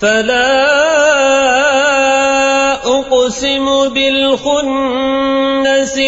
فلا أقسم بالخنس